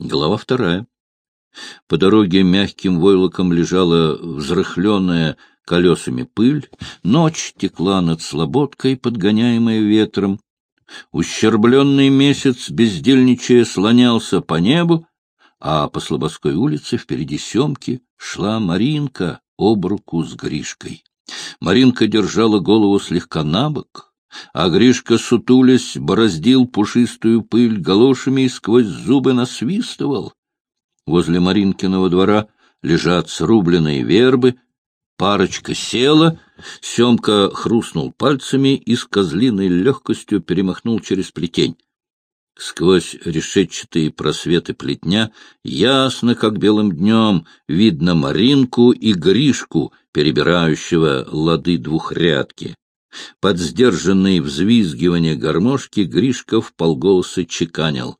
Глава вторая. По дороге мягким войлоком лежала взрыхленная колесами пыль, ночь текла над слободкой, подгоняемая ветром. Ущербленный месяц, бездельничая, слонялся по небу, а по Слободской улице впереди Семки шла Маринка об руку с Гришкой. Маринка держала голову слегка набок, а Гришка, сутулясь, бороздил пушистую пыль галошами и сквозь зубы насвистывал. Возле Маринкиного двора лежат срубленные вербы, парочка села, Семка хрустнул пальцами и с козлиной легкостью перемахнул через плетень. Сквозь решетчатые просветы плетня ясно, как белым днем, видно Маринку и Гришку, перебирающего лады двухрядки. Под сдержанные взвизгивания гармошки Гришка в полголоса чеканил.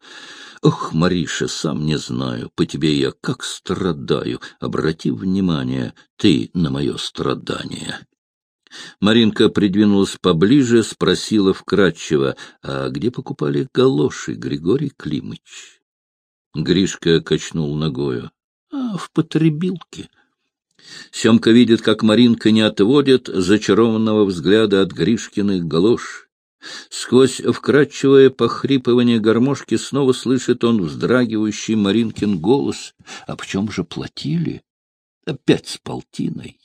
«Ох, Мариша, сам не знаю, по тебе я как страдаю. Обрати внимание, ты на мое страдание». Маринка придвинулась поближе, спросила вкратчиво, а где покупали галоши, Григорий Климыч? Гришка качнул ногою. — А, в потребилке. Семка видит, как Маринка не отводит зачарованного взгляда от Гришкиных галош. Сквозь вкрадчивое похрипывание гармошки снова слышит он вздрагивающий Маринкин голос. А почем же платили? Опять с полтиной.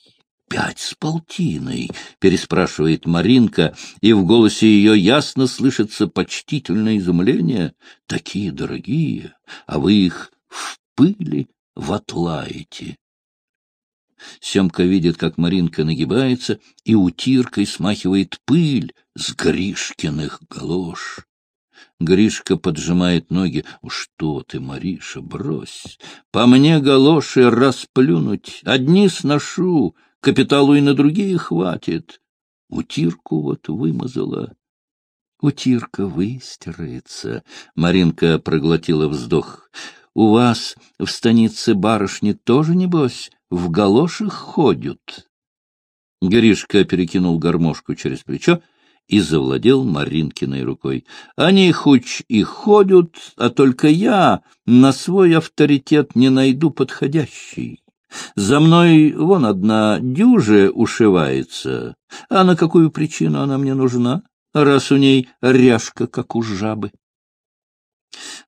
Пять с полтиной, — переспрашивает Маринка, и в голосе ее ясно слышится почтительное изумление. Такие дорогие, а вы их в пыли вотлаете. Семка видит, как Маринка нагибается и утиркой смахивает пыль с Гришкиных галош. Гришка поджимает ноги. — Что ты, Мариша, брось! По мне галоши расплюнуть, одни сношу, капиталу и на другие хватит. Утирку вот вымазала. Утирка выстирается. Маринка проглотила вздох. У вас в станице барышни тоже, небось, в галошах ходят. Гришка перекинул гармошку через плечо и завладел Маринкиной рукой. Они хоть и ходят, а только я на свой авторитет не найду подходящий. За мной вон одна дюже ушивается. А на какую причину она мне нужна, раз у ней ряжка, как у жабы?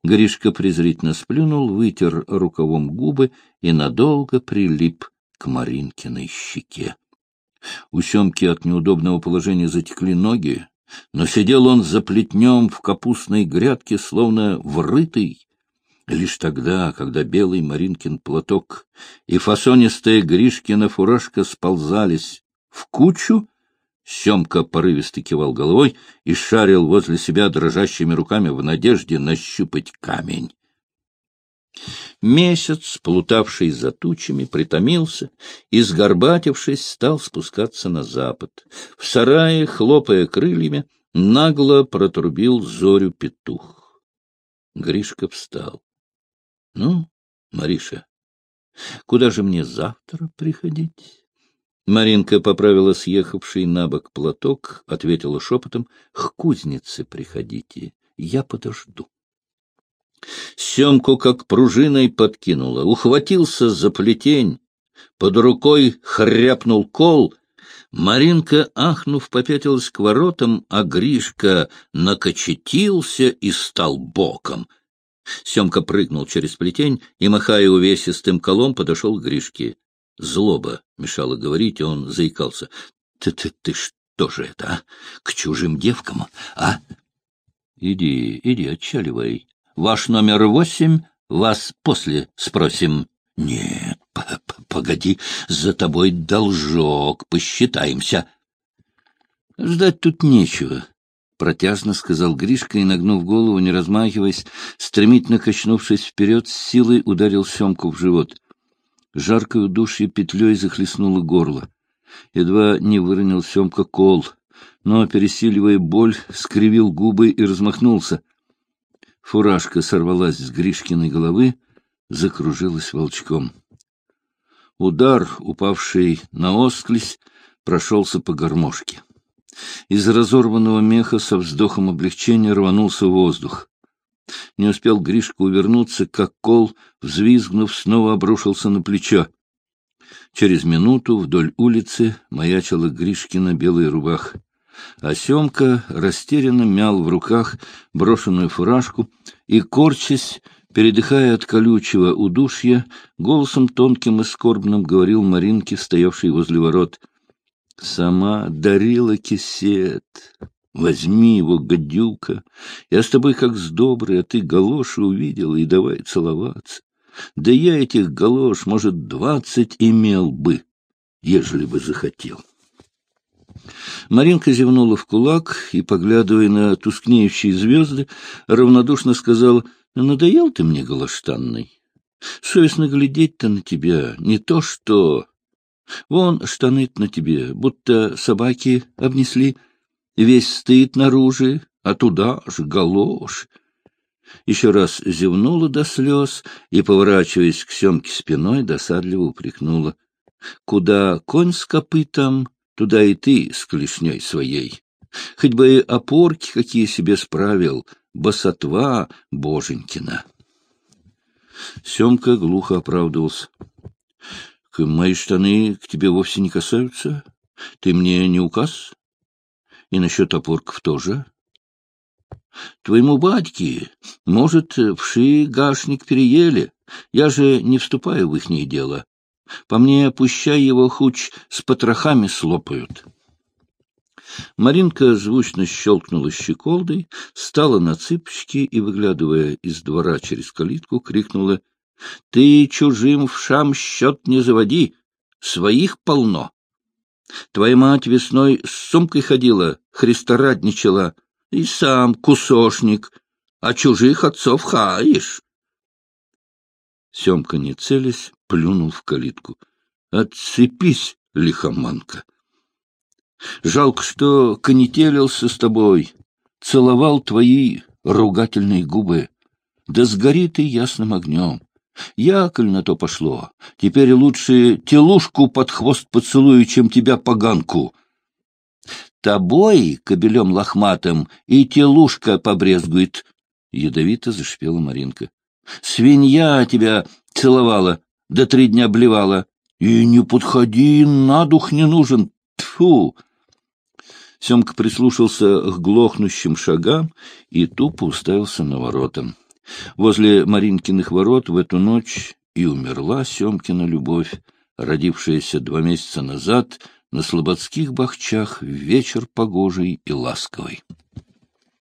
Гришка презрительно сплюнул, вытер рукавом губы и надолго прилип к Маринкиной щеке. У Семки от неудобного положения затекли ноги, но сидел он за плетнем в капустной грядке, словно врытый. Лишь тогда, когда белый Маринкин платок и фасонистая Гришкина фуражка сползались в кучу, Семка порывисто кивал головой и шарил возле себя дрожащими руками в надежде нащупать камень. Месяц, плутавший за тучами, притомился и, сгорбатившись, стал спускаться на запад. В сарае, хлопая крыльями, нагло протрубил зорю петух. Гришка встал. — Ну, Мариша, куда же мне завтра приходить? Маринка поправила съехавший на бок платок, ответила шепотом, — К кузнице приходите, я подожду. Семку как пружиной подкинула, ухватился за плетень, под рукой хряпнул кол. Маринка, ахнув, попятилась к воротам, а Гришка накочетился и стал боком. Семка прыгнул через плетень и, махая увесистым колом, подошел к Гришке. Злоба мешала говорить, он заикался. Ты, ты, ты что же это, а? К чужим девкам, а? Иди, иди, отчаливай. Ваш номер восемь, вас после спросим. Нет, п -п погоди, за тобой должок, посчитаемся. Ждать тут нечего. — протяжно сказал Гришка и, нагнув голову, не размахиваясь, стремительно качнувшись вперед, с силой ударил Семку в живот. Жаркое удушье петлей захлестнуло горло. Едва не выронил Семка кол, но, пересиливая боль, скривил губы и размахнулся. Фуражка сорвалась с Гришкиной головы, закружилась волчком. Удар, упавший на осклись, прошелся по гармошке. Из разорванного меха со вздохом облегчения рванулся воздух. Не успел Гришка увернуться, как кол, взвизгнув, снова обрушился на плечо. Через минуту вдоль улицы маячила Гришкина белая рубаха. А Семка растерянно мял в руках брошенную фуражку и, корчась, передыхая от колючего удушья, голосом тонким и скорбным говорил Маринке, стоявшей возле ворот. — Сама дарила кисет. Возьми его, гадюка. Я с тобой как с доброй, а ты галоши увидела и давай целоваться. Да я этих галош, может, двадцать имел бы, ежели бы захотел. Маринка зевнула в кулак и, поглядывая на тускнеющие звезды, равнодушно сказала, «Надоел ты мне, голоштанный. Совестно глядеть-то на тебя, не то что... Вон штаны на тебе, будто собаки обнесли» весь стыд наружу, а туда же галош. Еще раз зевнула до слез и, поворачиваясь к Семке спиной, досадливо упрекнула. Куда конь с копытом, туда и ты с клешней своей. Хоть бы опорки какие себе справил, босотва Боженькина. Семка глухо оправдывался. — Мои штаны к тебе вовсе не касаются. Ты мне не указ? И насчет опорков тоже. Твоему батьке, может, вши гашник переели. Я же не вступаю в ихнее дело. По мне, пущай его хуч с потрохами слопают. Маринка звучно щелкнула щеколдой, стала на цыпочки и, выглядывая из двора через калитку, крикнула — Ты чужим вшам счет не заводи, своих полно. Твоя мать весной с сумкой ходила, христорадничала, и сам кусошник, а чужих отцов хаешь. Семка, не целясь, плюнул в калитку. — Отцепись, лихоманка! Жалко, что конетелился с тобой, целовал твои ругательные губы. Да сгори ты ясным огнем. Яколь на то пошло. Теперь лучше телушку под хвост поцелую, чем тебя поганку. Тобой, кобелем лохматым, и телушка побрезгует. Ядовито зашипела Маринка. Свинья тебя целовала, да три дня блевала. И не подходи, на дух не нужен. Тьфу! Семка прислушался к глохнущим шагам и тупо уставился на ворота. Возле Маринкиных ворот в эту ночь и умерла Семкина любовь, родившаяся два месяца назад на слободских бахчах в вечер погожий и ласковый.